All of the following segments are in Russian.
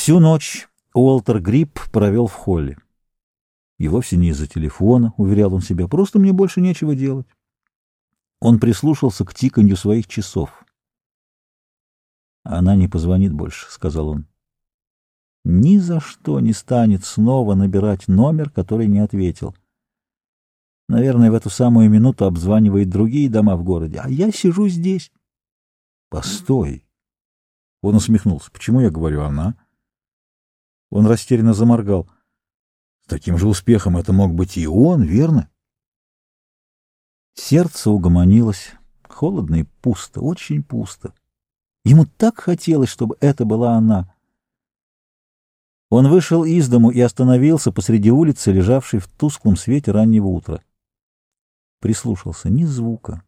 Всю ночь Уолтер Грипп провел в холле. И вовсе не из-за телефона, уверял он себя, просто мне больше нечего делать. Он прислушался к тиканью своих часов. «Она не позвонит больше», — сказал он. «Ни за что не станет снова набирать номер, который не ответил. Наверное, в эту самую минуту обзванивает другие дома в городе, а я сижу здесь». «Постой!» Он усмехнулся. «Почему я говорю «она»?» Он растерянно заморгал. С таким же успехом это мог быть и он, верно? Сердце угомонилось. Холодно и пусто, очень пусто. Ему так хотелось, чтобы это была она. Он вышел из дому и остановился посреди улицы, лежавшей в тусклом свете раннего утра. Прислушался. Ни звука.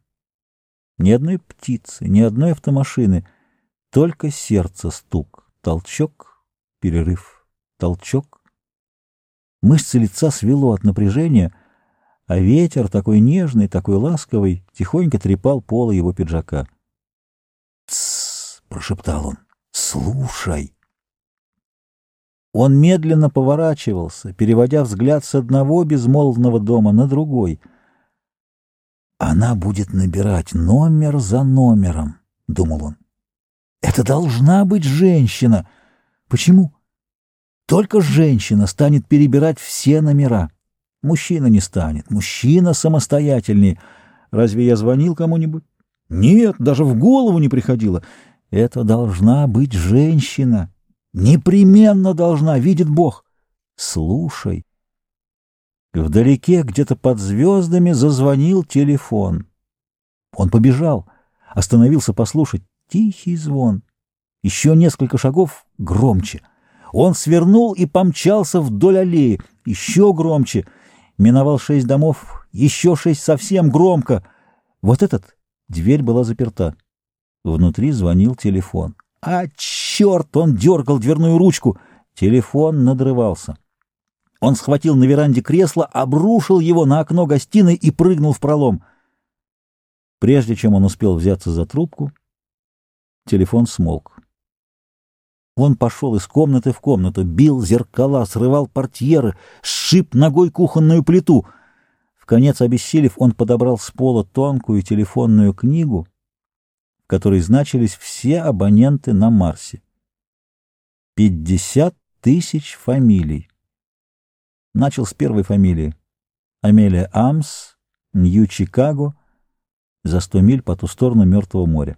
Ни одной птицы, ни одной автомашины. Только сердце стук, толчок, перерыв толчок. Мышцы лица свело от напряжения, а ветер, такой нежный, такой ласковый, тихонько трепал полы его пиджака. «Тссс!» — прошептал он. «Слушай!» Он медленно поворачивался, переводя взгляд с одного безмолвного дома на другой. «Она будет набирать номер за номером», — думал он. «Это должна быть женщина. Почему?» Только женщина станет перебирать все номера. Мужчина не станет. Мужчина самостоятельнее. Разве я звонил кому-нибудь? Нет, даже в голову не приходило. Это должна быть женщина. Непременно должна, видит Бог. Слушай. Вдалеке, где-то под звездами, зазвонил телефон. Он побежал, остановился послушать. Тихий звон. Еще несколько шагов громче — он свернул и помчался вдоль аллеи, еще громче. Миновал шесть домов, еще шесть совсем громко. Вот этот, дверь была заперта. Внутри звонил телефон. А, черт, он дергал дверную ручку. Телефон надрывался. Он схватил на веранде кресло, обрушил его на окно гостиной и прыгнул в пролом. Прежде чем он успел взяться за трубку, телефон смолк. Он пошел из комнаты в комнату, бил зеркала, срывал портьеры, сшиб ногой кухонную плиту. В конец обессилев, он подобрал с пола тонкую телефонную книгу, в которой значились все абоненты на Марсе. Пятьдесят тысяч фамилий. Начал с первой фамилии. Амелия Амс, Нью-Чикаго, за сто миль по ту сторону Мертвого моря.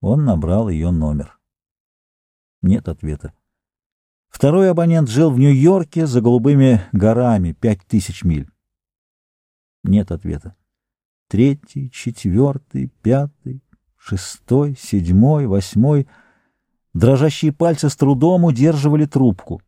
Он набрал ее номер. Нет ответа. Второй абонент жил в Нью-Йорке за голубыми горами, пять тысяч миль. Нет ответа. Третий, четвертый, пятый, шестой, седьмой, восьмой. Дрожащие пальцы с трудом удерживали трубку.